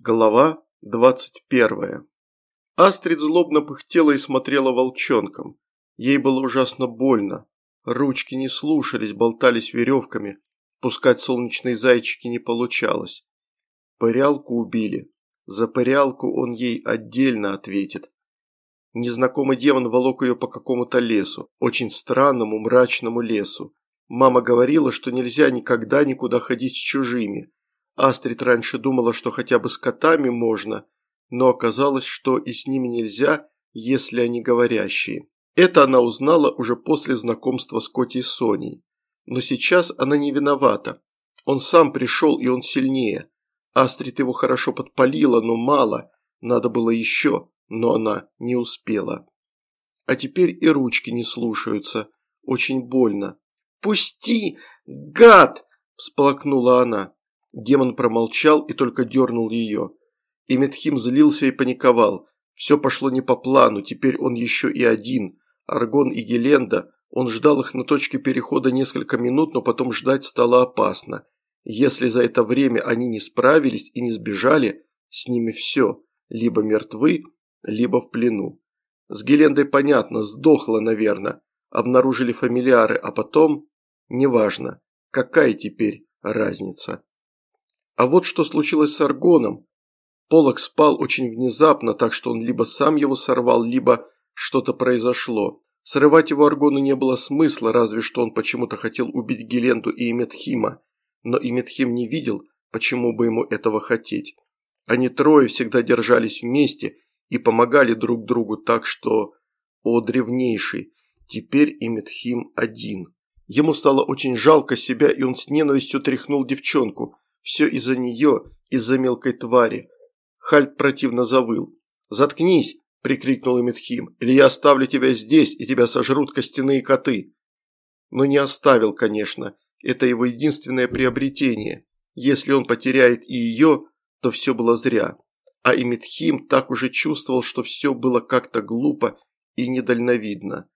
Глава 21. Астрид злобно пыхтела и смотрела волчонком. Ей было ужасно больно. Ручки не слушались, болтались веревками. Пускать солнечные зайчики не получалось. Пырялку убили. За пырялку он ей отдельно ответит. Незнакомый демон волок ее по какому-то лесу, очень странному мрачному лесу. Мама говорила, что нельзя никогда никуда ходить с чужими. Астрид раньше думала, что хотя бы с котами можно, но оказалось, что и с ними нельзя, если они говорящие. Это она узнала уже после знакомства с Котей Соней. Но сейчас она не виновата. Он сам пришел, и он сильнее. Астрид его хорошо подпалила, но мало. Надо было еще, но она не успела. А теперь и ручки не слушаются. Очень больно. «Пусти, гад!» – всплакнула она. Демон промолчал и только дернул ее. И Метхим злился и паниковал. Все пошло не по плану, теперь он еще и один. Аргон и Геленда, он ждал их на точке перехода несколько минут, но потом ждать стало опасно. Если за это время они не справились и не сбежали, с ними все, либо мертвы, либо в плену. С Гелендой понятно, сдохла, наверное. Обнаружили фамильяры, а потом... Неважно. Какая теперь разница? А вот что случилось с Аргоном. Полок спал очень внезапно, так что он либо сам его сорвал, либо что-то произошло. Срывать его Аргону не было смысла, разве что он почему-то хотел убить Геленду и Иметхима. Но Иметхим не видел, почему бы ему этого хотеть. Они трое всегда держались вместе и помогали друг другу так, что... О, древнейший, теперь Иметхим один. Ему стало очень жалко себя, и он с ненавистью тряхнул девчонку – все из-за нее, из-за мелкой твари. Хальт противно завыл. «Заткнись!» – прикрикнул Эмитхим. «Или я оставлю тебя здесь, и тебя сожрут костяные коты!» Но не оставил, конечно. Это его единственное приобретение. Если он потеряет и ее, то все было зря. А Эмитхим так уже чувствовал, что все было как-то глупо и недальновидно.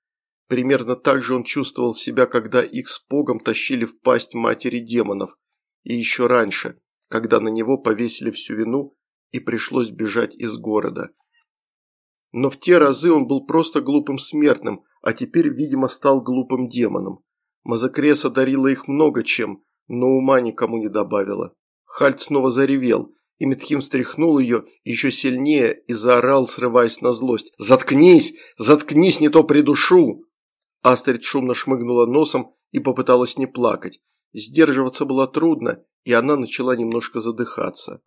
Примерно так же он чувствовал себя, когда их с Погом тащили в пасть матери демонов и еще раньше, когда на него повесили всю вину и пришлось бежать из города. Но в те разы он был просто глупым смертным, а теперь, видимо, стал глупым демоном. Мазакреса дарила их много чем, но ума никому не добавила. Хальт снова заревел, и Метхим встряхнул ее еще сильнее и заорал, срываясь на злость. «Заткнись! Заткнись, не то придушу!» Астрид шумно шмыгнула носом и попыталась не плакать. Сдерживаться было трудно, и она начала немножко задыхаться.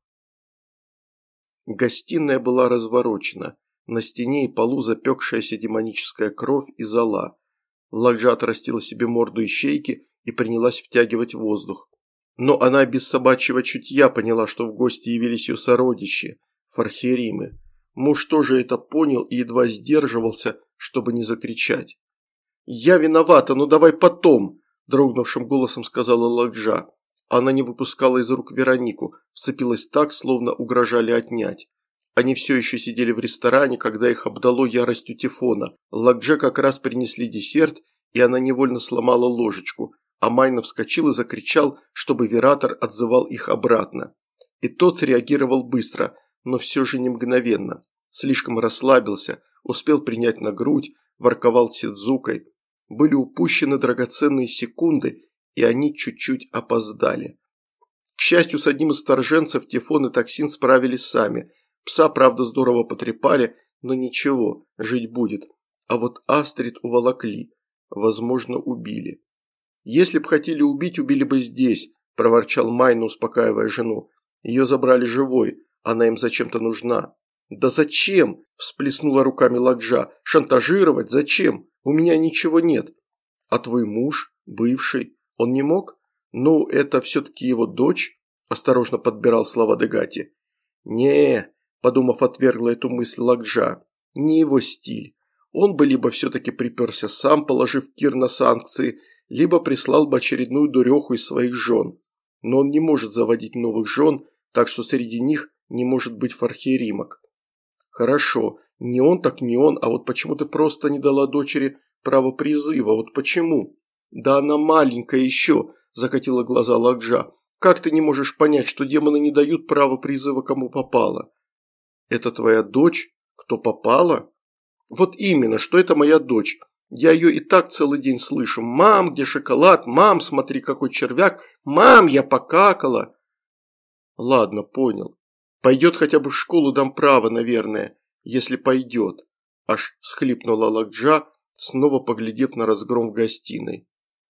Гостиная была разворочена. На стене и полу запекшаяся демоническая кровь и зола. Ладжа отрастила себе морду и щейки и принялась втягивать воздух. Но она без собачьего чутья поняла, что в гости явились ее сородичи, фархеримы. Муж тоже это понял и едва сдерживался, чтобы не закричать. «Я виновата, но давай потом!» – дрогнувшим голосом сказала Ладжа. Она не выпускала из рук Веронику, вцепилась так, словно угрожали отнять. Они все еще сидели в ресторане, когда их обдало яростью Тифона. Лакдже как раз принесли десерт, и она невольно сломала ложечку, а Майна вскочил и закричал, чтобы Вератор отзывал их обратно. И тот среагировал быстро, но все же не мгновенно. Слишком расслабился, успел принять на грудь, ворковал Сидзукой, были упущены драгоценные секунды, и они чуть-чуть опоздали. К счастью, с одним из торженцев Тифон и Токсин справились сами. Пса, правда, здорово потрепали, но ничего, жить будет. А вот Астрид уволокли. Возможно, убили. «Если б хотели убить, убили бы здесь», – проворчал Майна, успокаивая жену. «Ее забрали живой, она им зачем-то нужна». «Да зачем?» – всплеснула руками Ладжа. «Шантажировать? Зачем? У меня ничего нет. А твой муж, бывший, он не мог? Ну, это все-таки его дочь?» – осторожно подбирал слова Дегати. не подумав, отвергла эту мысль Лакджа. «Не его стиль. Он бы либо все-таки приперся сам, положив Кир на санкции, либо прислал бы очередную дуреху из своих жен. Но он не может заводить новых жен, так что среди них не может быть фархеримок. Хорошо, не он так не он, а вот почему ты просто не дала дочери право призыва, вот почему? Да она маленькая еще, закатила глаза Лакджа. Как ты не можешь понять, что демоны не дают права призыва кому попало? Это твоя дочь? Кто попала? Вот именно, что это моя дочь. Я ее и так целый день слышу. «Мам, где шоколад? Мам, смотри, какой червяк! Мам, я покакала!» Ладно, понял. Пойдет хотя бы в школу, дам право, наверное, если пойдет. Аж всхлипнула Лакджа, снова поглядев на разгром в гостиной.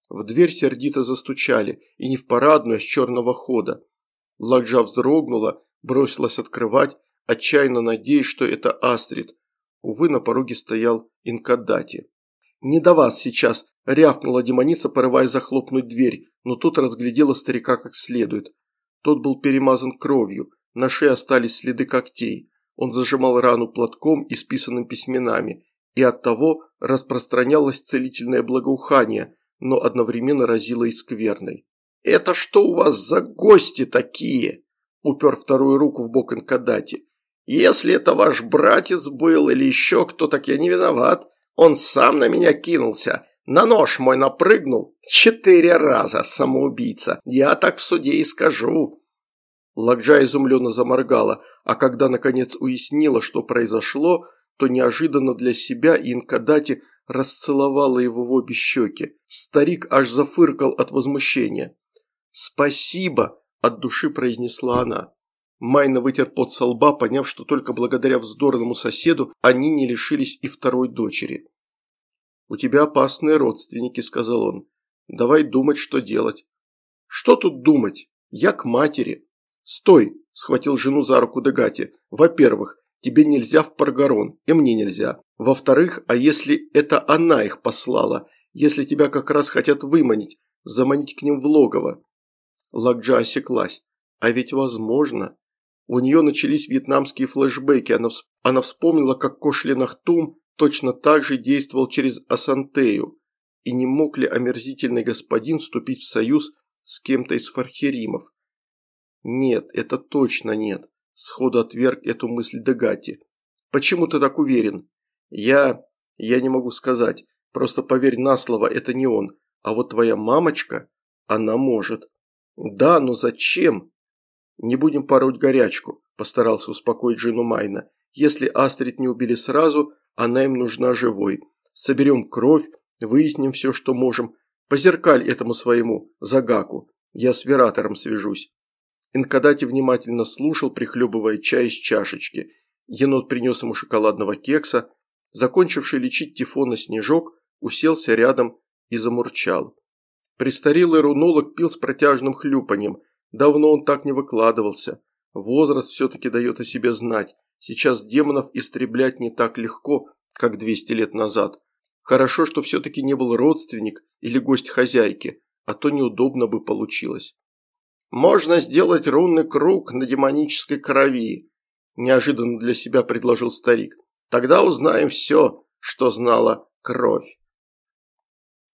В дверь сердито застучали, и не в парадную, а с черного хода. Лакджа вздрогнула, бросилась открывать, отчаянно надеясь, что это Астрид. Увы, на пороге стоял Инкадати. «Не до вас сейчас!» – рявкнула демоница, порывая захлопнуть дверь, но тут разглядела старика как следует. Тот был перемазан кровью, на шее остались следы когтей. Он зажимал рану платком, исписанным письменами, и оттого распространялось целительное благоухание, но одновременно разило и скверной. «Это что у вас за гости такие?» – упер вторую руку в бок Инкадати. «Если это ваш братец был или еще кто, так я не виноват. Он сам на меня кинулся, на нож мой напрыгнул. Четыре раза, самоубийца. Я так в суде и скажу». Лакджа изумленно заморгала, а когда наконец уяснила, что произошло, то неожиданно для себя Инкадати расцеловала его в обе щеки. Старик аж зафыркал от возмущения. «Спасибо!» – от души произнесла она. Майна вытер пот со лба, поняв, что только благодаря вздорному соседу они не лишились и второй дочери. «У тебя опасные родственники», – сказал он. «Давай думать, что делать». «Что тут думать? Я к матери». «Стой!» – схватил жену за руку Дегати. «Во-первых, тебе нельзя в Паргарон, и мне нельзя. Во-вторых, а если это она их послала? Если тебя как раз хотят выманить, заманить к ним в логово?» Лакджа осеклась. «А ведь возможно...» У нее начались вьетнамские флешбеки, она, всп... она вспомнила, как Кошленахтум точно так же действовал через Асантею, и не мог ли омерзительный господин вступить в союз с кем-то из фархеримов. Нет, это точно нет, сходу отверг эту мысль Дегати. Почему ты так уверен? Я... я не могу сказать, просто поверь на слово, это не он, а вот твоя мамочка, она может. Да, но зачем? «Не будем пороть горячку», – постарался успокоить жену Майна. «Если Астрид не убили сразу, она им нужна живой. Соберем кровь, выясним все, что можем. Позеркаль этому своему, Загаку. Я с Вератором свяжусь». Инкадати внимательно слушал, прихлебывая чай из чашечки. Енот принес ему шоколадного кекса. Закончивший лечить Тифона Снежок уселся рядом и замурчал. Престарелый рунолог пил с протяжным хлюпанием – Давно он так не выкладывался. Возраст все-таки дает о себе знать. Сейчас демонов истреблять не так легко, как 200 лет назад. Хорошо, что все-таки не был родственник или гость хозяйки, а то неудобно бы получилось. «Можно сделать рунный круг на демонической крови», – неожиданно для себя предложил старик. «Тогда узнаем все, что знала кровь».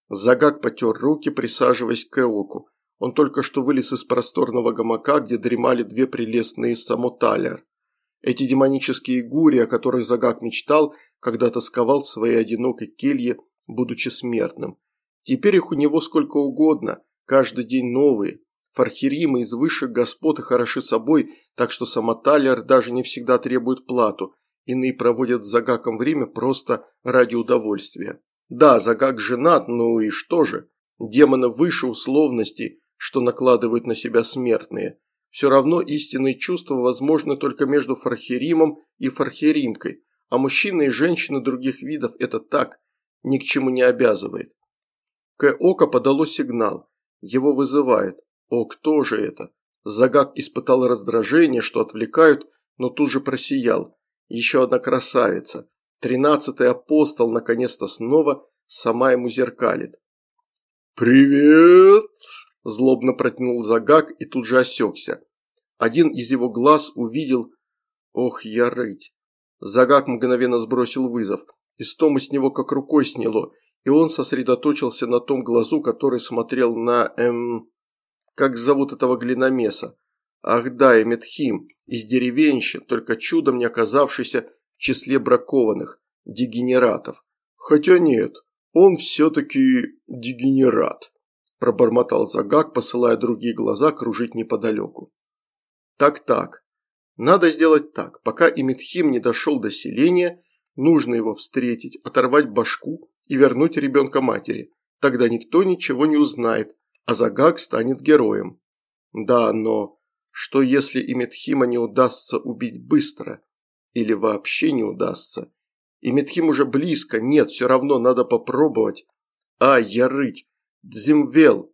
Загак потер руки, присаживаясь к Эоку. Он только что вылез из просторного гамака, где дремали две прелестные самоталер. Эти демонические гури, о которых Загак мечтал, когда тосковал в своей одинокой келье, будучи смертным. Теперь их у него сколько угодно, каждый день новые. Фархиримы из высших господ и хороши собой, так что самоталер даже не всегда требует плату. Иные проводят с Загаком время просто ради удовольствия. Да, Загак женат, ну и что же? Демоны выше условностей, что накладывают на себя смертные. Все равно истинные чувства возможны только между фархеримом и фархеримкой, а мужчины и женщины других видов это так, ни к чему не обязывает. К Ока подало сигнал. Его вызывает. О, кто же это? Загак испытал раздражение, что отвлекают, но тут же просиял. Еще одна красавица. Тринадцатый апостол наконец-то снова сама ему зеркалит. «Привет!» Злобно протянул Загак и тут же осекся. Один из его глаз увидел... Ох, я рыть. Загак мгновенно сбросил вызов. Истому с него как рукой сняло, и он сосредоточился на том глазу, который смотрел на... эм... Как зовут этого глиномеса? Ах да, Эметхим, из деревенщин, только чудом не оказавшийся в числе бракованных, дегенератов. Хотя нет, он все-таки дегенерат. пробормотал Загак, посылая другие глаза кружить неподалеку. Так-так, надо сделать так, пока Имитхим не дошел до селения, нужно его встретить, оторвать башку и вернуть ребенка матери. Тогда никто ничего не узнает, а Загак станет героем. Да, но что если Имитхима не удастся убить быстро? Или вообще не удастся? Имитхим уже близко, нет, все равно надо попробовать. А, ярыть, Дзимвел.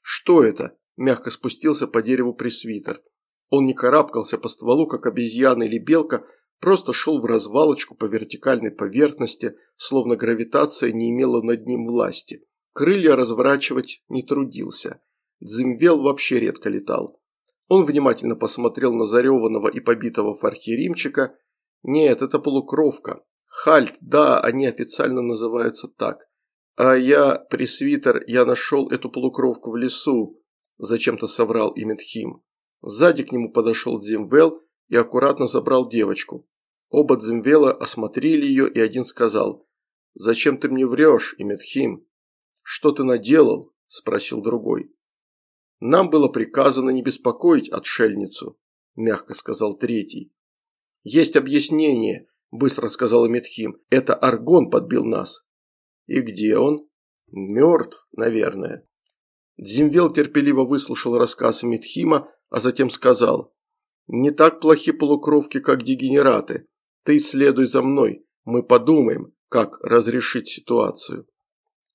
Что это? Мягко спустился по дереву пресвитер. Он не карабкался по стволу, как обезьяна или белка, просто шел в развалочку по вертикальной поверхности, словно гравитация не имела над ним власти. Крылья разворачивать не трудился. Дзимвел вообще редко летал. Он внимательно посмотрел на зареванного и побитого фархиримчика. Нет, это полукровка. Хальт, да, они официально называются так. А я, пресвитер, я нашел эту полукровку в лесу, зачем-то соврал Имитхим. Сзади к нему подошел Дзимвел и аккуратно забрал девочку. Оба Дзимвела осмотрели ее, и один сказал, «Зачем ты мне врешь, Имитхим?» «Что ты наделал?» – спросил другой. «Нам было приказано не беспокоить отшельницу», – мягко сказал третий. «Есть объяснение», – быстро сказал Имитхим. «Это Аргон подбил нас». «И где он?» «Мертв, наверное». Дзимвел терпеливо выслушал рассказ Митхима, а затем сказал, «Не так плохи полукровки, как дегенераты. Ты следуй за мной, мы подумаем, как разрешить ситуацию».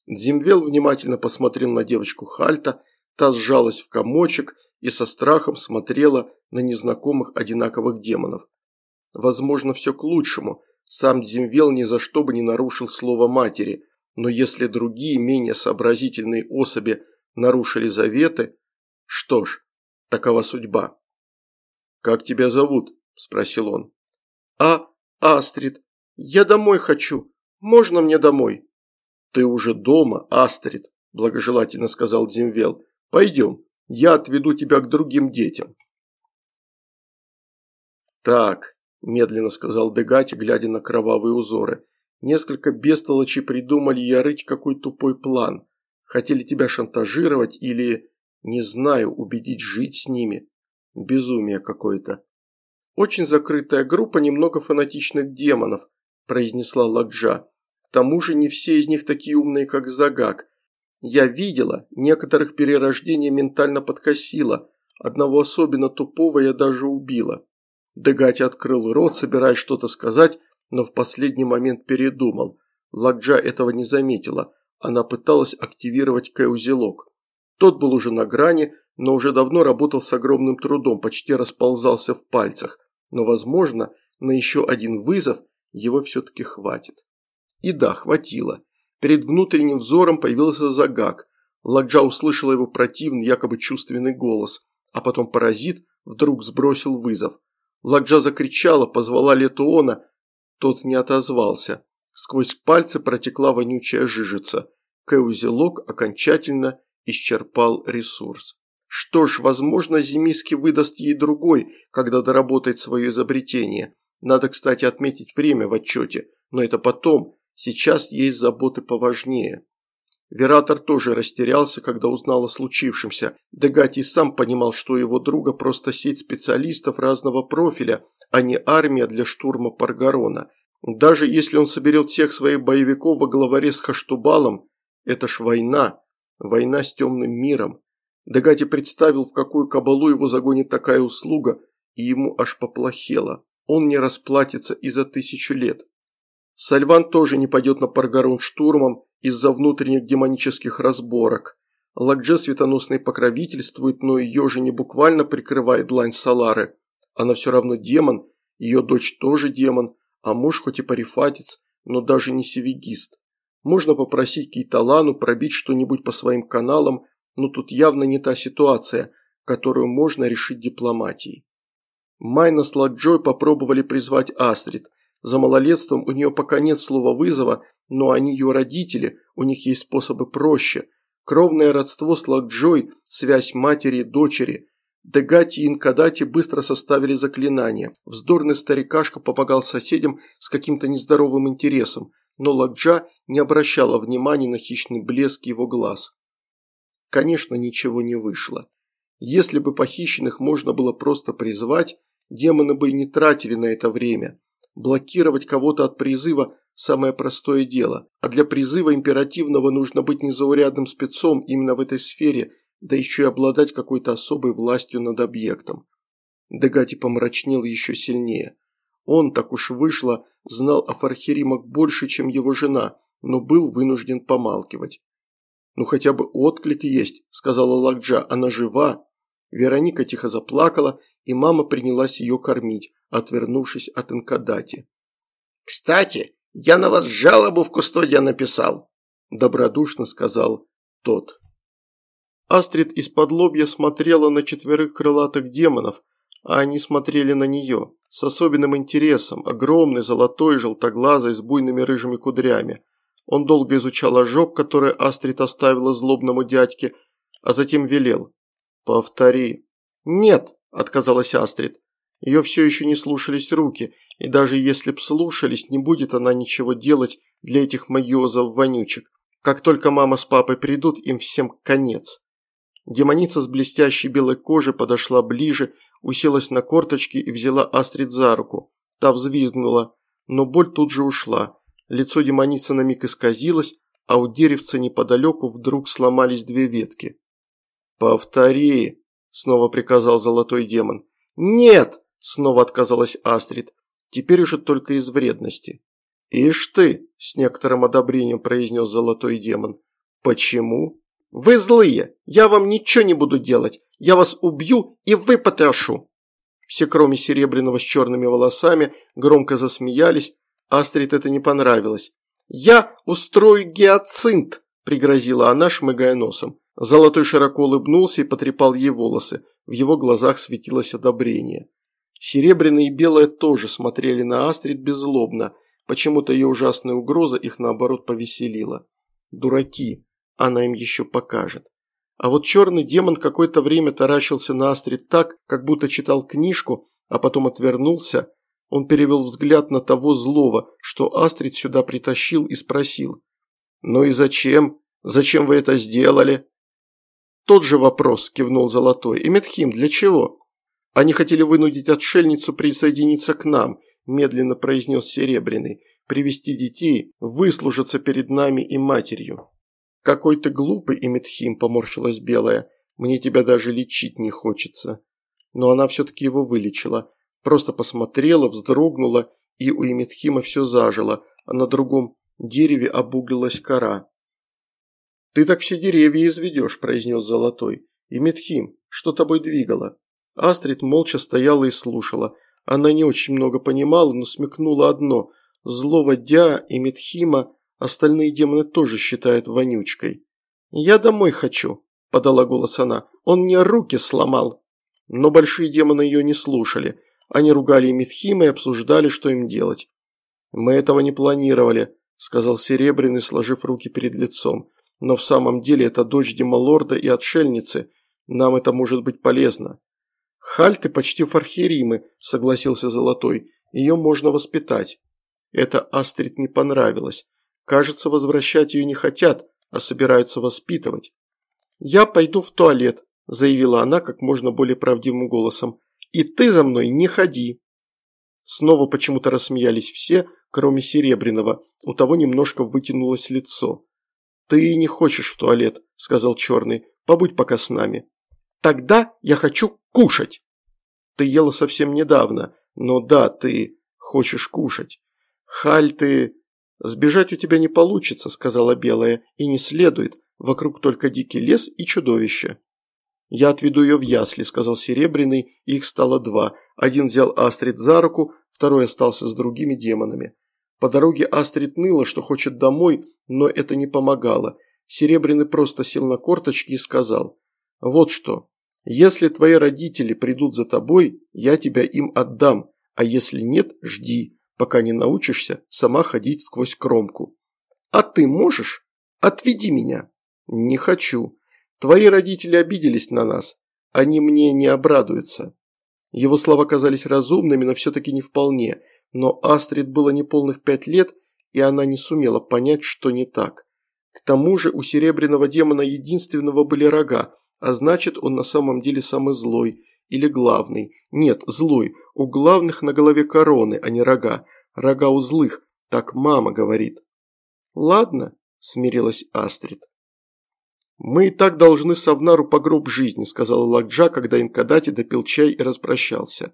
Дзимвел внимательно посмотрел на девочку Хальта, та сжалась в комочек и со страхом смотрела на незнакомых одинаковых демонов. Возможно, все к лучшему. Сам Дзимвел ни за что бы не нарушил слово матери, но если другие, менее сообразительные особи нарушили заветы, что ж, Такова судьба. «Как тебя зовут?» – спросил он. «А, Астрид. Я домой хочу. Можно мне домой?» «Ты уже дома, Астрид», – благожелательно сказал Дзимвел. «Пойдем, я отведу тебя к другим детям». «Так», – медленно сказал Дегати, глядя на кровавые узоры. «Несколько бестолочи придумали ярыть какой тупой план. Хотели тебя шантажировать или...» Не знаю, убедить жить с ними. Безумие какое-то. Очень закрытая группа немного фанатичных демонов, произнесла Ладжа. Тому же не все из них такие умные, как Загак. Я видела, некоторых перерождение ментально подкосило, одного особенно тупого я даже убила. Дегати открыл рот, собираясь что-то сказать, но в последний момент передумал. Ладжа этого не заметила, она пыталась активировать кэузелок. Тот был уже на грани, но уже давно работал с огромным трудом, почти расползался в пальцах. Но, возможно, на еще один вызов его все-таки хватит. И да, хватило. Перед внутренним взором появился загак. Ладжа услышала его противный, якобы чувственный голос, а потом паразит вдруг сбросил вызов. Ладжа закричала, позвала Летуона, тот не отозвался. Сквозь пальцы протекла вонючая жижица. Кэузелок окончательно исчерпал ресурс. Что ж, возможно, Зимиски выдаст ей другой, когда доработает свое изобретение. Надо, кстати, отметить время в отчете, но это потом, сейчас есть заботы поважнее. Вератор тоже растерялся, когда узнал о случившемся. Дегати сам понимал, что его друга просто сеть специалистов разного профиля, а не армия для штурма Паргарона. Даже если он соберет всех своих боевиков во главаре с Хаштубалом, это ж война, Война с темным миром. Дагати представил, в какую кабалу его загонит такая услуга, и ему аж поплохело. Он не расплатится и за тысячу лет. Сальван тоже не пойдет на Паргарон штурмом из-за внутренних демонических разборок. Лакдже светоносный покровительствует, но ее же не буквально прикрывает длань Салары. Она все равно демон, ее дочь тоже демон, а муж хоть и парифатец, но даже не севигист. Можно попросить Кейталану пробить что-нибудь по своим каналам, но тут явно не та ситуация, которую можно решить дипломатией. Майна с Ладжой попробовали призвать Астрид. За малолетством у нее пока нет слова вызова, но они ее родители, у них есть способы проще. Кровное родство с Ладжой, связь матери и дочери. Дегати и Инкадати быстро составили заклинание. Вздорный старикашка помогал соседям с каким-то нездоровым интересом, но Ладжа не обращала внимания на хищный блеск его глаз. Конечно, ничего не вышло. Если бы похищенных можно было просто призвать, демоны бы и не тратили на это время. Блокировать кого-то от призыва – самое простое дело, а для призыва императивного нужно быть незаурядным спецом именно в этой сфере, да еще и обладать какой-то особой властью над объектом. Дегати помрачнел еще сильнее. Он, так уж вышло, знал о Фархеримах больше, чем его жена, но был вынужден помалкивать. «Ну хотя бы отклик есть», – сказала Лакджа, – «она жива». Вероника тихо заплакала, и мама принялась ее кормить, отвернувшись от Инкадати. «Кстати, я на вас жалобу в кустодия написал», – добродушно сказал тот. Астрид из-под лобья смотрела на четверых крылатых демонов, а они смотрели на нее с особенным интересом, огромный, золотой, желтоглазый, с буйными рыжими кудрями. Он долго изучал ожог, который Астрид оставила злобному дядьке, а затем велел. «Повтори». «Нет», – отказалась Астрид. Ее все еще не слушались руки, и даже если б слушались, не будет она ничего делать для этих магиозов-вонючек. Как только мама с папой придут, им всем конец. Демоница с блестящей белой кожей подошла ближе, уселась на корточки и взяла Астрид за руку. Та взвизгнула, но боль тут же ушла. Лицо демоницы на миг исказилось, а у деревца неподалеку вдруг сломались две ветки. «Повтори!» – снова приказал золотой демон. «Нет!» – снова отказалась Астрид. Теперь уже только из вредности. «Ишь ты!» – с некоторым одобрением произнес золотой демон. «Почему?» «Вы злые! Я вам ничего не буду делать! Я вас убью и выпотрошу!» Все, кроме Серебряного с черными волосами, громко засмеялись. Астрид это не понравилось. «Я устрою гиацинт!» – пригрозила она, шмыгая носом. Золотой широко улыбнулся и потрепал ей волосы. В его глазах светилось одобрение. Серебряный и белое тоже смотрели на Астрид беззлобно. Почему-то ее ужасная угроза их наоборот повеселила. Дураки она им еще покажет. А вот черный демон какое-то время таращился на Астрид так, как будто читал книжку, а потом отвернулся. Он перевел взгляд на того злого, что Астрид сюда притащил и спросил. «Ну и зачем? Зачем вы это сделали?» «Тот же вопрос», – кивнул Золотой. «И Медхим, для чего?» «Они хотели вынудить отшельницу присоединиться к нам», – медленно произнес Серебряный. «Привести детей, выслужиться перед нами и матерью». «Какой ты глупый, Эмитхим», – поморщилась Белая. «Мне тебя даже лечить не хочется». Но она все-таки его вылечила. Просто посмотрела, вздрогнула, и у Эмитхима все зажило, а на другом дереве обуглилась кора. «Ты так все деревья изведешь», – произнес Золотой. «Эмитхим, что тобой двигало?» Астрид молча стояла и слушала. Она не очень много понимала, но смекнула одно – злого Дя и Митхима Остальные демоны тоже считают вонючкой. «Я домой хочу», – подала голос она. «Он мне руки сломал». Но большие демоны ее не слушали. Они ругали Митхима и обсуждали, что им делать. «Мы этого не планировали», – сказал Серебряный, сложив руки перед лицом. «Но в самом деле это дочь Демалорда и отшельницы. Нам это может быть полезно». «Хальты почти фархеримы», – согласился Золотой. «Ее можно воспитать». Это Астрид не понравилось. Кажется, возвращать ее не хотят, а собираются воспитывать. «Я пойду в туалет», – заявила она как можно более правдивым голосом. «И ты за мной не ходи». Снова почему-то рассмеялись все, кроме Серебряного. У того немножко вытянулось лицо. «Ты не хочешь в туалет», – сказал Черный. «Побудь пока с нами». «Тогда я хочу кушать». «Ты ела совсем недавно, но да, ты хочешь кушать. Халь ты «Сбежать у тебя не получится», – сказала Белая, – «и не следует. Вокруг только дикий лес и чудовище». «Я отведу ее в ясли», – сказал Серебряный, их стало два. Один взял Астрид за руку, второй остался с другими демонами. По дороге Астрид ныла, что хочет домой, но это не помогало. Серебряный просто сел на корточки и сказал, «Вот что, если твои родители придут за тобой, я тебя им отдам, а если нет, жди пока не научишься сама ходить сквозь кромку. А ты можешь? Отведи меня. Не хочу. Твои родители обиделись на нас. Они мне не обрадуются. Его слова казались разумными, но все-таки не вполне. Но Астрид было неполных пять лет, и она не сумела понять, что не так. К тому же у серебряного демона единственного были рога, а значит он на самом деле самый злой или главный. Нет, злой. У главных на голове короны, а не рога. Рога у злых, так мама говорит. Ладно, смирилась Астрид. «Мы и так должны Савнару по гроб жизни», – сказала Лакджа, когда Инкадати допил чай и распрощался.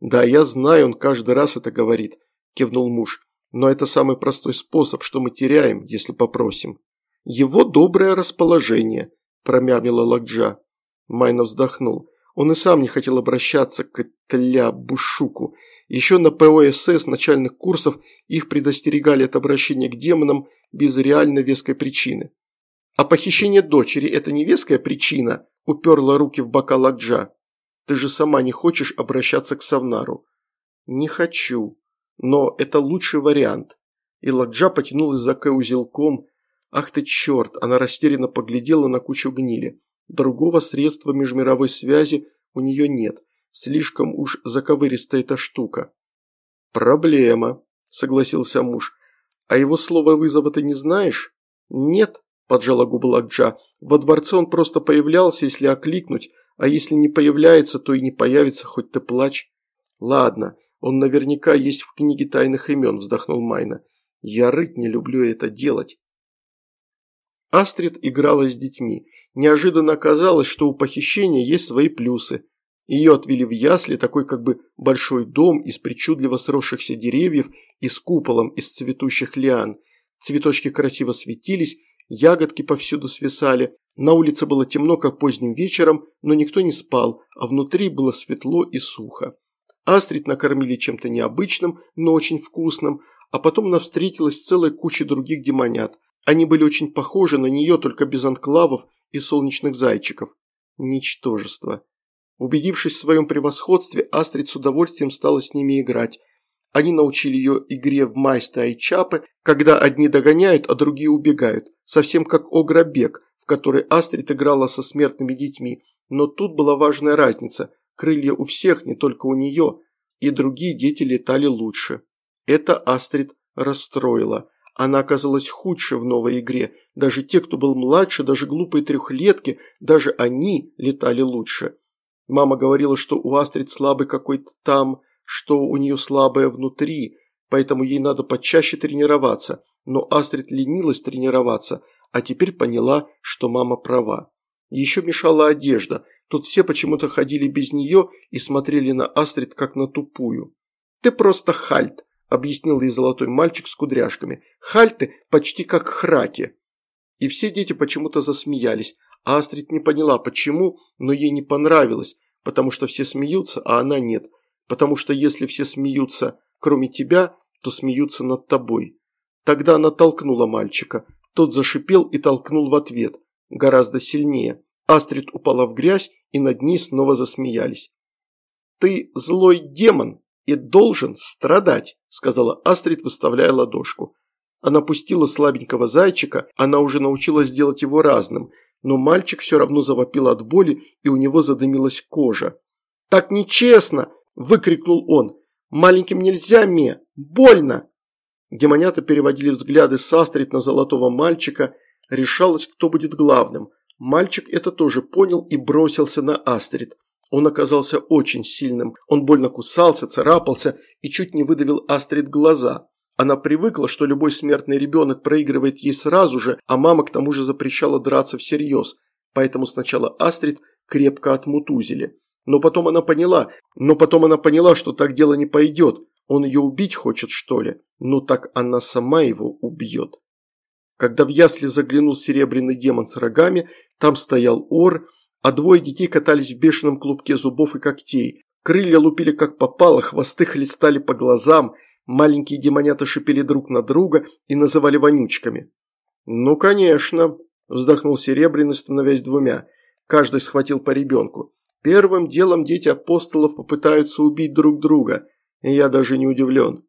«Да, я знаю, он каждый раз это говорит», – кивнул муж. «Но это самый простой способ, что мы теряем, если попросим». «Его доброе расположение», – промямлила Лакджа. Майна вздохнул. Он и сам не хотел обращаться к тля Бушуку. Еще на ПОСС начальных курсов их предостерегали от обращения к демонам без реально веской причины. «А похищение дочери – это не веская причина?» – уперла руки в бока Ладжа. «Ты же сама не хочешь обращаться к Савнару?» «Не хочу. Но это лучший вариант». И Ладжа потянулась за Кэ. «Ах ты черт!» – она растерянно поглядела на кучу гнили. Другого средства межмировой связи у нее нет. Слишком уж заковыристая эта штука. «Проблема», – согласился муж. «А его слово вызова ты не знаешь?» «Нет», – поджала губы Ладжа. «Во дворце он просто появлялся, если окликнуть, а если не появляется, то и не появится, хоть ты плачь». «Ладно, он наверняка есть в книге тайных имен», – вздохнул Майна. «Я рыть не люблю это делать». Астрид играла с детьми. Неожиданно оказалось, что у похищения есть свои плюсы. Ее отвели в ясли, такой как бы большой дом из причудливо сросшихся деревьев и с куполом из цветущих лиан. Цветочки красиво светились, ягодки повсюду свисали. На улице было темно, как поздним вечером, но никто не спал, а внутри было светло и сухо. Астрид накормили чем-то необычным, но очень вкусным, а потом она встретилась с целой кучей других демонят. Они были очень похожи на нее, только без анклавов и солнечных зайчиков. Ничтожество. Убедившись в своем превосходстве, Астрид с удовольствием стала с ними играть. Они научили ее игре в майста и чапы, когда одни догоняют, а другие убегают. Совсем как Ограбег, в который Астрид играла со смертными детьми. Но тут была важная разница. Крылья у всех, не только у нее. И другие дети летали лучше. Это Астрид расстроило. Она оказалась худшей в новой игре. Даже те, кто был младше, даже глупые трехлетки, даже они летали лучше. Мама говорила, что у Астрид слабый какой-то там, что у нее слабое внутри, поэтому ей надо почаще тренироваться. Но Астрид ленилась тренироваться, а теперь поняла, что мама права. Еще мешала одежда. Тут все почему-то ходили без нее и смотрели на Астрид как на тупую. «Ты просто хальт», объяснил ей золотой мальчик с кудряшками. «Хальты почти как храки». И все дети почему-то засмеялись, а Астрид не поняла, почему, но ей не понравилось, потому что все смеются, а она нет. Потому что если все смеются, кроме тебя, то смеются над тобой. Тогда она толкнула мальчика. Тот зашипел и толкнул в ответ. Гораздо сильнее. Астрид упала в грязь, и над ней снова засмеялись. «Ты злой демон и должен страдать», сказала Астрид, выставляя ладошку. Она пустила слабенького зайчика, она уже научилась делать его разным, но мальчик все равно завопил от боли, и у него задымилась кожа. «Так нечестно!» – выкрикнул он. «Маленьким нельзя, Ме! Больно!» Демонята переводили взгляды с Астрид на золотого мальчика, решалось, кто будет главным. Мальчик это тоже понял и бросился на Астрид. Он оказался очень сильным. Он больно кусался, царапался и чуть не выдавил Астрид глаза. Она привыкла, что любой смертный ребенок проигрывает ей сразу же, а мама к тому же запрещала драться всерьез. Поэтому сначала Астрид крепко отмутузили. Но потом она поняла, но потом она поняла, что так дело не пойдет. Он ее убить хочет, что ли? Ну так она сама его убьет. Когда в ясли заглянул серебряный демон с рогами, там стоял Ор – а двое детей катались в бешеном клубке зубов и когтей. Крылья лупили как попало, хвосты хлестали по глазам, маленькие демонята шипели друг на друга и называли вонючками. «Ну, конечно», – вздохнул Серебряный, становясь двумя. Каждый схватил по ребенку. «Первым делом дети апостолов попытаются убить друг друга, и я даже не удивлен».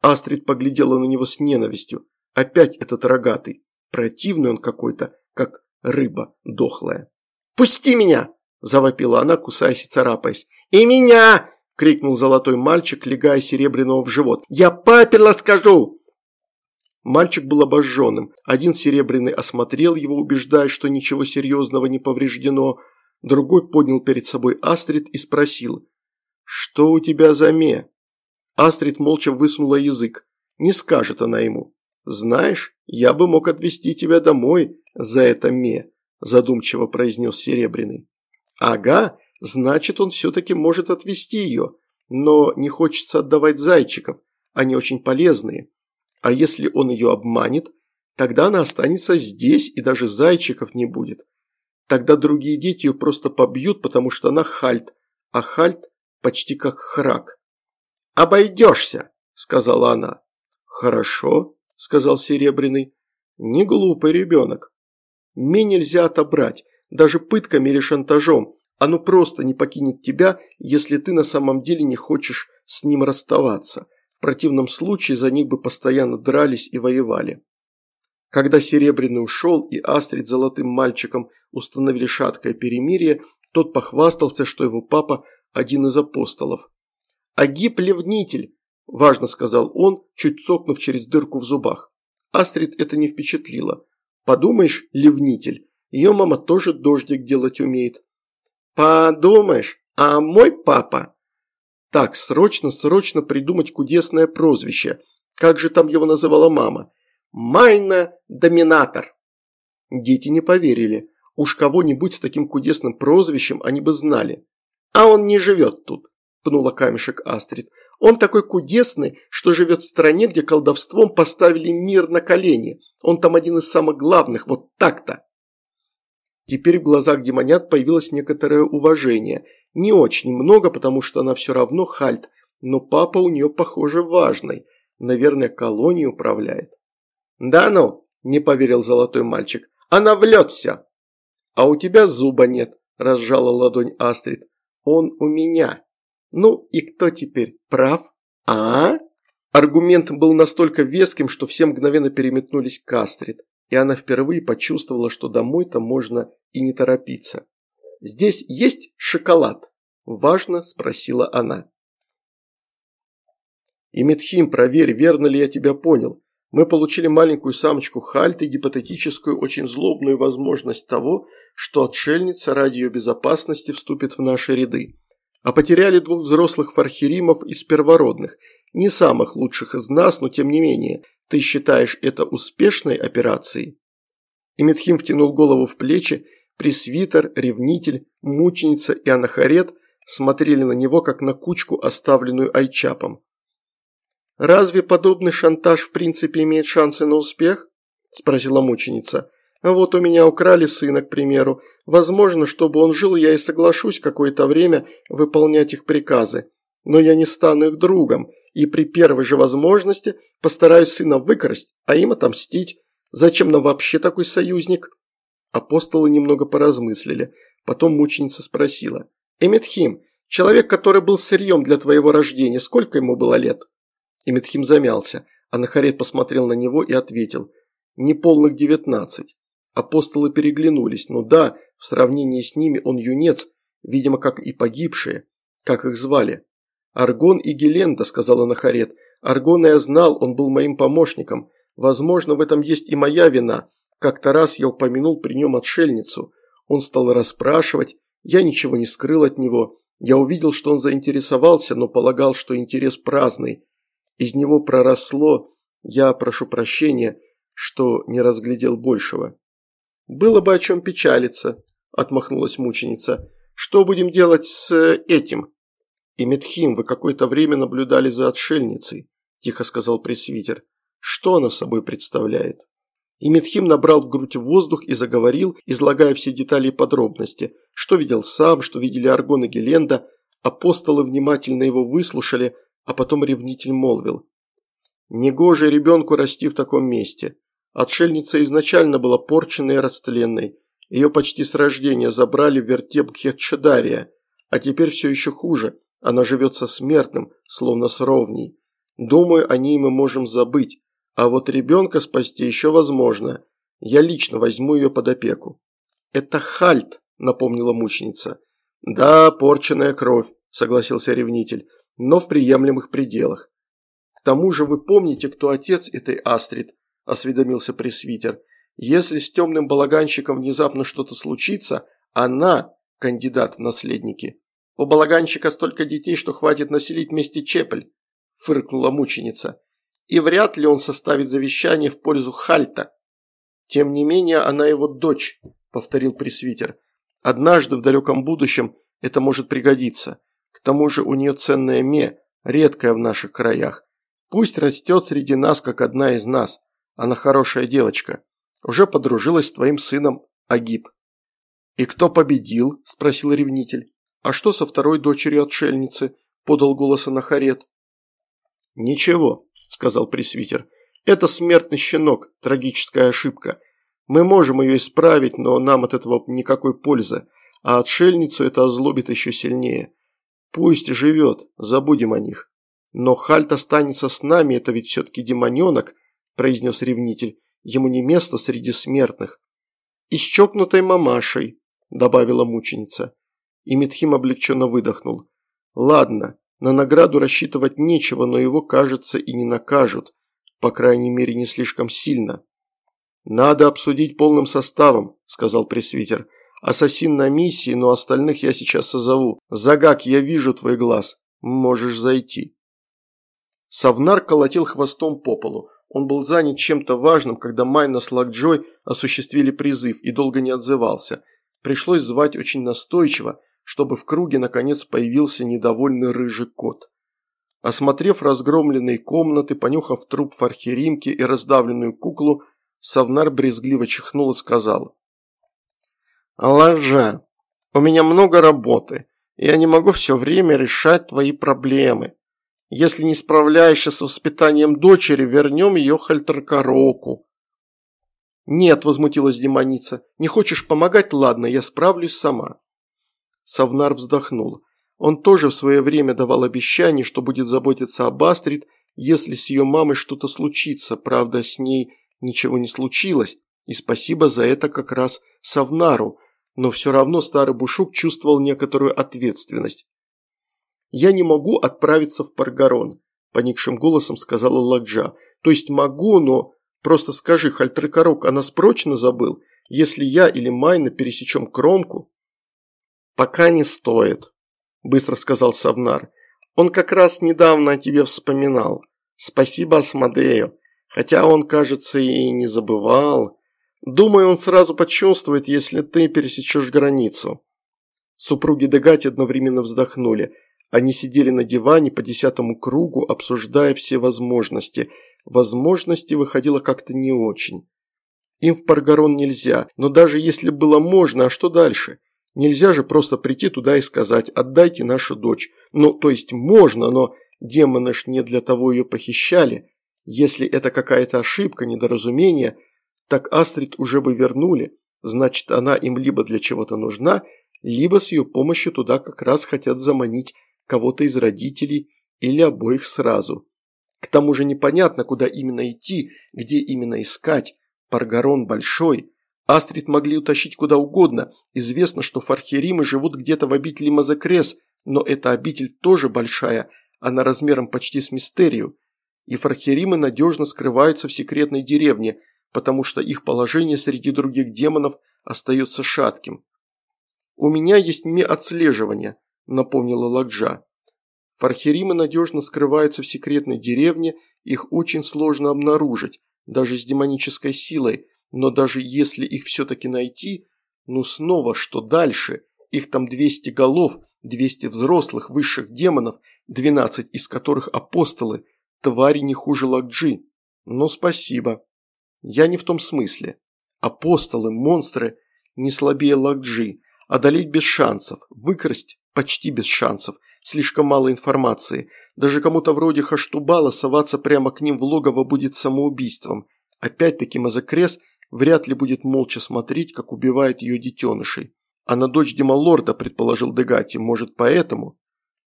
Астрид поглядела на него с ненавистью. Опять этот рогатый. Противный он какой-то, как рыба дохлая. «Пусти меня!» – завопила она, кусаясь и царапаясь. «И меня!» – крикнул золотой мальчик, легая серебряного в живот. «Я папе скажу!» Мальчик был обожженным. Один серебряный осмотрел его, убеждая, что ничего серьезного не повреждено. Другой поднял перед собой Астрид и спросил. «Что у тебя за ме?» Астрид молча высунула язык. Не скажет она ему. «Знаешь, я бы мог отвезти тебя домой за это ме», задумчиво произнес Серебряный. «Ага, значит, он все-таки может отвезти ее, но не хочется отдавать зайчиков, они очень полезные. А если он ее обманет, тогда она останется здесь и даже зайчиков не будет. Тогда другие дети ее просто побьют, потому что она хальт, а хальт почти как храк. «Обойдешься», – сказала она. «Хорошо», – сказал Серебряный. «Не глупый ребенок. Мне нельзя отобрать, даже пытками или шантажом. Оно просто не покинет тебя, если ты на самом деле не хочешь с ним расставаться. В противном случае за них бы постоянно дрались и воевали. Когда Серебряный ушел и Астрид золотым мальчиком установили шаткое перемирие, тот похвастался, что его папа один из апостолов. «Агип Левнитель», – важно сказал он, чуть цокнув через дырку в зубах. Астрид это не впечатлило. «Подумаешь, Левнитель, ее мама тоже дождик делать умеет». «Подумаешь, а мой папа так, срочно, срочно придумать кудесное прозвище. Как же там его называла мама? Майна-доминатор. Дети не поверили. Уж кого-нибудь с таким кудесным прозвищем они бы знали. А он не живет тут, пнула камешек Астрид. Он такой кудесный, что живет в стране, где колдовством поставили мир на колени. Он там один из самых главных, вот так-то. Теперь в глазах демонят появилось некоторое уважение – не очень много, потому что она все равно хальт, но папа у нее, похоже, важный. Наверное, колонией управляет. «Да ну!» – не поверил золотой мальчик. «Она влет все!» «А у тебя зуба нет», – разжала ладонь Астрид. «Он у меня». «Ну и кто теперь прав? А?» Аргумент был настолько веским, что все мгновенно переметнулись к Астрид, и она впервые почувствовала, что домой-то можно и не торопиться. «Здесь есть шоколад?» – важно спросила она. «Имитхим, проверь, верно ли я тебя понял. Мы получили маленькую самочку Хальт и гипотетическую, очень злобную возможность того, что отшельница ради ее безопасности вступит в наши ряды. А потеряли двух взрослых фархеримов из первородных, не самых лучших из нас, но тем не менее. Ты считаешь это успешной операцией?» Имитхим втянул голову в плечи Пресвитер, ревнитель, мученица и анахарет смотрели на него, как на кучку, оставленную Айчапом. «Разве подобный шантаж в принципе имеет шансы на успех?» – спросила мученица. «Вот у меня украли сына, к примеру. Возможно, чтобы он жил, я и соглашусь какое-то время выполнять их приказы. Но я не стану их другом, и при первой же возможности постараюсь сына выкрасть, а им отомстить. Зачем нам вообще такой союзник?» Апостолы немного поразмыслили. Потом мученица спросила. «Эмитхим, человек, который был сырьем для твоего рождения, сколько ему было лет?» Эмитхим замялся, а Нахарет посмотрел на него и ответил. «Неполных девятнадцать». Апостолы переглянулись. Ну да, в сравнении с ними он юнец, видимо, как и погибшие. Как их звали? «Аргон и Геленда», – сказала Нахарет. «Аргона я знал, он был моим помощником. Возможно, в этом есть и моя вина, как-то раз я упомянул при нем отшельницу. Он стал расспрашивать, я ничего не скрыл от него. Я увидел, что он заинтересовался, но полагал, что интерес праздный. Из него проросло, я прошу прощения, что не разглядел большего. «Было бы о чем печалиться», – отмахнулась мученица. «Что будем делать с этим?» «И Метхим, вы какое-то время наблюдали за отшельницей», – тихо сказал пресвитер. «Что она собой представляет?» И Митхим набрал в грудь воздух и заговорил, излагая все детали и подробности, что видел сам, что видели Аргон и Геленда. Апостолы внимательно его выслушали, а потом ревнитель молвил. «Негоже ребенку расти в таком месте. Отшельница изначально была порченной и растленной. Ее почти с рождения забрали в вертеп Гхетшедария, а теперь все еще хуже. Она живет со смертным, словно с ровней. Думаю, о ней мы можем забыть, а вот ребенка спасти еще возможно. Я лично возьму ее под опеку». «Это Хальт», – напомнила мученица. «Да, порченная кровь», – согласился ревнитель, – «но в приемлемых пределах. К тому же вы помните, кто отец этой Астрид. Осведомился пресвитер. «Если с темным балаганщиком внезапно что-то случится, она – кандидат в наследники. У балаганщика столько детей, что хватит населить вместе Чепель», – фыркнула мученица. «И вряд ли он составит завещание в пользу Хальта». «Тем не менее, она его дочь», – повторил пресвитер. «Однажды в далеком будущем это может пригодиться. К тому же у нее ценная ме, редкая в наших краях. Пусть растет среди нас, как одна из нас. Она хорошая девочка. Уже подружилась с твоим сыном Агиб». «И кто победил?» – спросил ревнитель. «А что со второй дочерью отшельницы?» – подал голос Анахарет. «Ничего», – сказал пресвитер. «Это смертный щенок, трагическая ошибка. Мы можем ее исправить, но нам от этого никакой пользы, а отшельницу это озлобит еще сильнее. Пусть живет, забудем о них. Но Хальт останется с нами, это ведь все-таки демоненок», – произнес ревнитель. «Ему не место среди смертных». «И с чокнутой мамашей», – добавила мученица. И Митхим облегченно выдохнул. «Ладно, на награду рассчитывать нечего, но его, кажется, и не накажут. По крайней мере, не слишком сильно». «Надо обсудить полным составом», – сказал пресвитер. «Ассасин на миссии, но остальных я сейчас созову. Загак, я вижу твой глаз. Можешь зайти». Савнар колотил хвостом по полу. Он был занят чем-то важным, когда Майна с Лакджой осуществили призыв и долго не отзывался. Пришлось звать очень настойчиво, чтобы в круге наконец появился недовольный рыжий кот. Осмотрев разгромленные комнаты, понюхав труп фархеримки и раздавленную куклу, Савнар брезгливо чихнул и сказал. «Ладжа, у меня много работы, и я не могу все время решать твои проблемы. Если не справляешься с воспитанием дочери, вернем ее Хальтеркароку. «Нет», – возмутилась демоница, – «не хочешь помогать? Ладно, я справлюсь сама». Савнар вздохнул. Он тоже в свое время давал обещание, что будет заботиться об Астрид, если с ее мамой что-то случится, правда, с ней ничего не случилось, и спасибо за это как раз Савнару, но все равно старый Бушук чувствовал некоторую ответственность. «Я не могу отправиться в Паргарон», – поникшим голосом сказала Ладжа. «То есть могу, но Просто скажи, Хальтрыкорок, а нас прочно забыл? Если я или Майна пересечем кромку?» «Пока не стоит», – быстро сказал Савнар. «Он как раз недавно о тебе вспоминал. Спасибо Асмодею. Хотя он, кажется, и не забывал. Думаю, он сразу почувствует, если ты пересечешь границу». Супруги Дегати одновременно вздохнули. Они сидели на диване по десятому кругу, обсуждая все возможности – возможности выходило как-то не очень. Им в Паргарон нельзя, но даже если было можно, а что дальше? Нельзя же просто прийти туда и сказать «отдайте нашу дочь». Ну, то есть можно, но демоны ж не для того ее похищали. Если это какая-то ошибка, недоразумение, так Астрид уже бы вернули. Значит, она им либо для чего-то нужна, либо с ее помощью туда как раз хотят заманить кого-то из родителей или обоих сразу. К тому же непонятно, куда именно идти, где именно искать. Паргарон большой. Астрид могли утащить куда угодно. Известно, что фархеримы живут где-то в обители Мазакрес, но эта обитель тоже большая, она размером почти с Мистерию. И фархеримы надежно скрываются в секретной деревне, потому что их положение среди других демонов остается шатким. «У меня есть мне отслеживание», – напомнила Ладжа. Фархеримы надежно скрываются в секретной деревне, их очень сложно обнаружить, даже с демонической силой, но даже если их все-таки найти, ну снова, что дальше? Их там 200 голов, 200 взрослых высших демонов, 12 из которых апостолы, твари не хуже Лакджи. Но спасибо. Я не в том смысле. Апостолы, монстры не слабее Лакджи, одолеть без шансов, выкрасть почти без шансов – Слишком мало информации. Даже кому-то вроде Хаштубала соваться прямо к ним в логово будет самоубийством. Опять-таки Мазакрес вряд ли будет молча смотреть, как убивает ее детенышей. А на дочь Демалорда, предположил Дегати, может поэтому?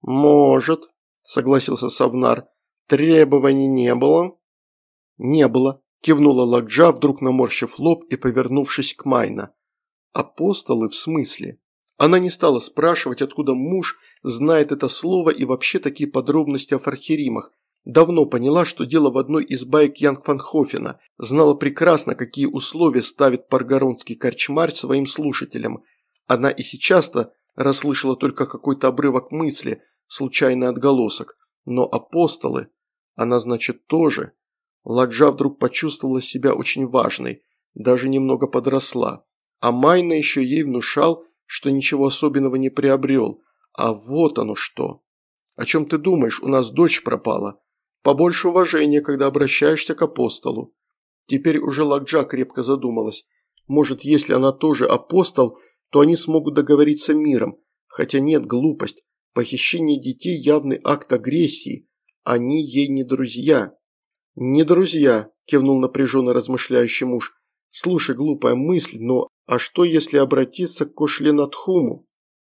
Может, согласился Савнар. Требований не было? Не было, кивнула Ладжа, вдруг наморщив лоб и повернувшись к Майна. Апостолы в смысле? Она не стала спрашивать, откуда муж знает это слово и вообще такие подробности о фархеримах. Давно поняла, что дело в одной из баек Янг Фанхофена, знала прекрасно, какие условия ставит паргоронский корчмарь своим слушателям. Она и сейчас-то расслышала только какой-то обрывок мысли, случайный отголосок. Но апостолы, она значит тоже. Ладжа вдруг почувствовала себя очень важной, даже немного подросла. А Майна еще ей внушал, что ничего особенного не приобрел. А вот оно что. О чем ты думаешь, у нас дочь пропала. Побольше уважения, когда обращаешься к апостолу. Теперь уже Лакджа крепко задумалась. Может, если она тоже апостол, то они смогут договориться миром. Хотя нет, глупость. Похищение детей – явный акт агрессии. Они ей не друзья. «Не друзья», – кивнул напряженно размышляющий муж. «Слушай, глупая мысль, но а что, если обратиться к Кошленатхуму?»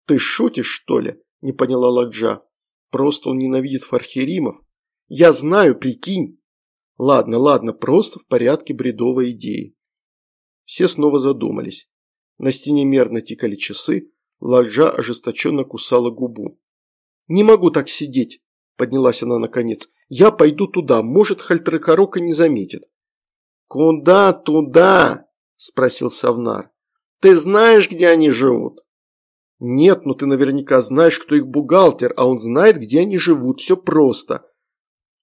«Ты шутишь, что ли?» – не поняла Ладжа. «Просто он ненавидит фархеримов, я знаю, прикинь. Ладно, ладно, просто в порядке бредовой идеи. Все снова задумались. На стене мерно тикали часы, Ладжа ожесточенно кусала губу. «Не могу так сидеть», – поднялась она наконец. «Я пойду туда, может, Хальтрекорока не заметит». «Куда туда?» – спросил Савнар. «Ты знаешь, где они живут?» «Нет, но ты наверняка знаешь, кто их бухгалтер, а он знает, где они живут. Все просто.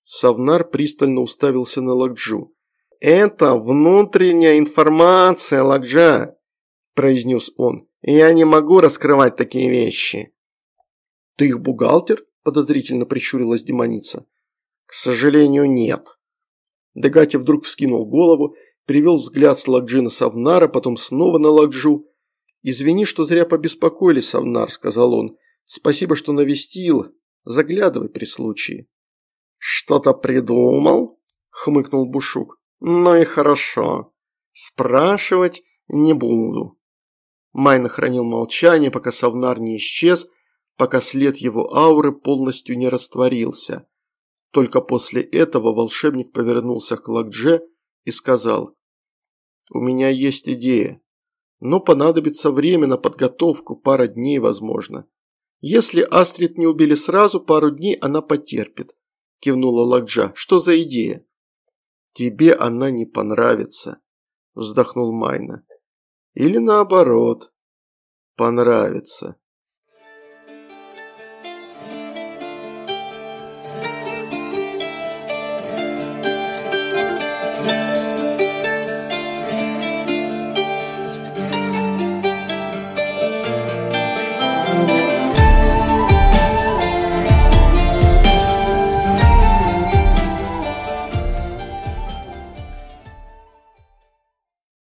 Савнар пристально уставился на Лакджу. «Это внутренняя информация, Лакджа», – произнес он. «Я не могу раскрывать такие вещи». «Ты их бухгалтер?» – подозрительно прищурилась демоница. «К сожалению, нет». Дегати вдруг вскинул голову, привел взгляд с Лакджи на Савнара, потом снова на Лакджу. «Извини, что зря побеспокоили, Савнар», – сказал он. «Спасибо, что навестил. Заглядывай при случае». «Что-то придумал?» – хмыкнул Бушук. «Ну и хорошо. Спрашивать не буду». Майна хранил молчание, пока Савнар не исчез, пока след его ауры полностью не растворился. Только после этого волшебник повернулся к Лакдже и сказал, «У меня есть идея, но понадобится время на подготовку, пара дней, возможно. Если Астрид не убили сразу, пару дней она потерпит кивнула Ладжа. «Что за идея?» «Тебе она не понравится», – вздохнул Майна. «Или наоборот, понравится».